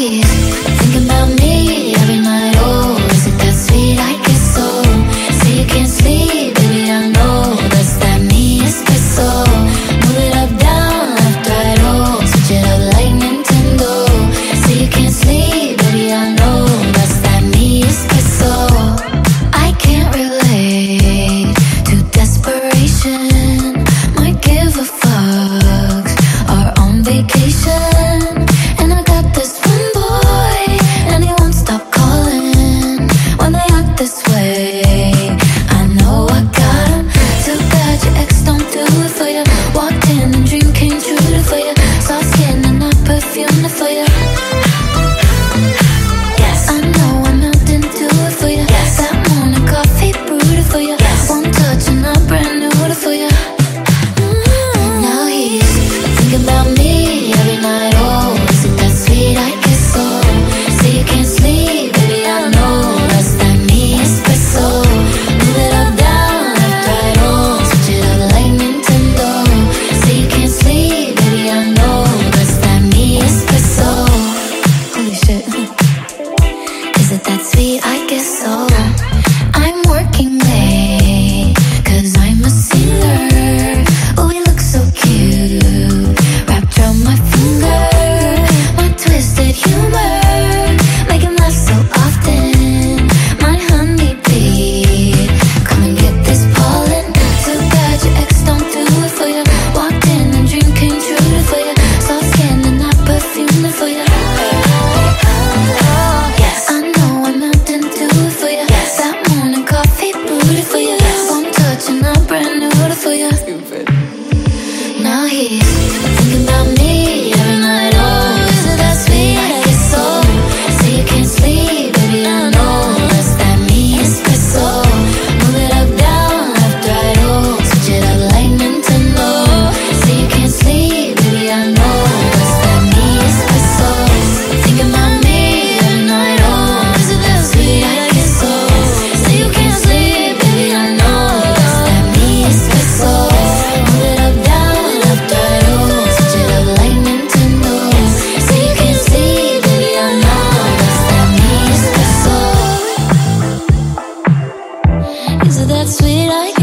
please me every night. Oh. you love that sweet I